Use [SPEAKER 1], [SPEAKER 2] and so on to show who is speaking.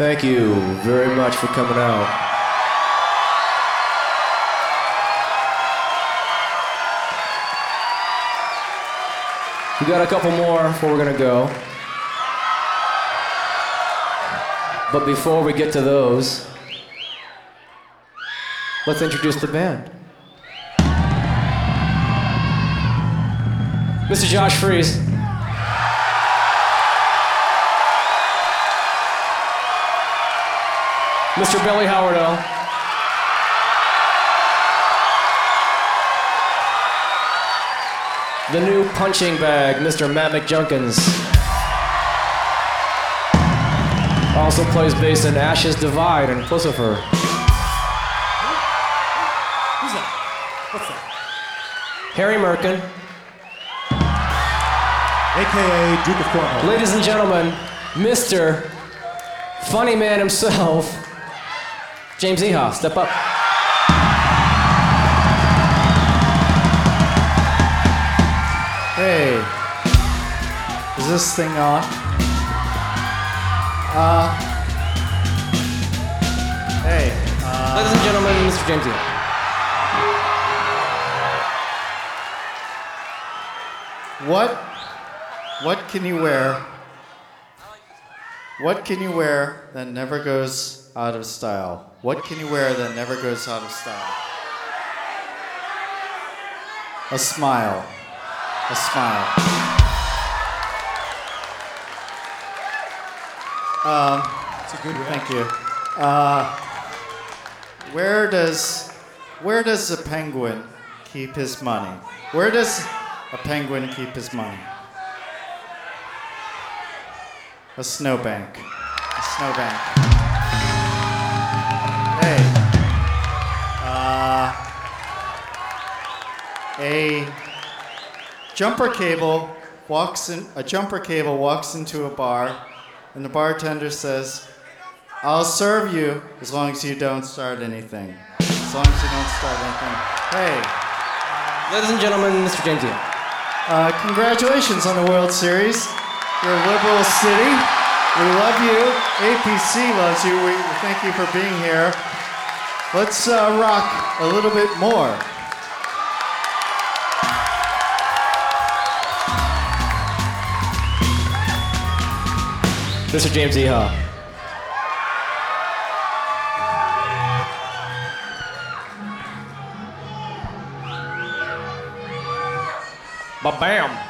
[SPEAKER 1] Thank you very much for coming out. We got a couple more before we're gonna go. But before we get to those, let's introduce the band. Mr. Josh Freese. Mr. Billy Howerdel. The new punching bag, Mr. Matt McJunkins. Also plays bass in Ashes Divide and Puscifer.
[SPEAKER 2] Who's that? What's that?
[SPEAKER 1] Harry Merkin.
[SPEAKER 2] AKA Duke of Cornwall.
[SPEAKER 1] Ladies and gentlemen, Mr. Funny Man himself, James Iha, Step up.
[SPEAKER 3] Hey, is this thing on? Uh, hey, uh,
[SPEAKER 1] Ladies and gentlemen, Mr. James Iha.
[SPEAKER 3] what, what can you wear? What can you wear that never goes out of style? What can you wear that never goes out of style? A smile. A smile. Um,
[SPEAKER 2] It's a good
[SPEAKER 3] Thank you. Uh, where does where does a penguin keep his money? Where does a penguin keep his money? A snowbank. A snowbank. Hey. Uh, a jumper cable walks in. A jumper cable walks into a bar, and the bartender says, I'll serve you as long as you don't start anything. As long as you don't start anything. Hey,
[SPEAKER 1] Ladies and gentlemen, Mr. James
[SPEAKER 3] uh, congratulations on the World Series. You're liberal city. We love you. APC loves you. We thank you for being here. Let's uh, rock a little bit more.
[SPEAKER 1] Mr. James Ehoff. Ba bam.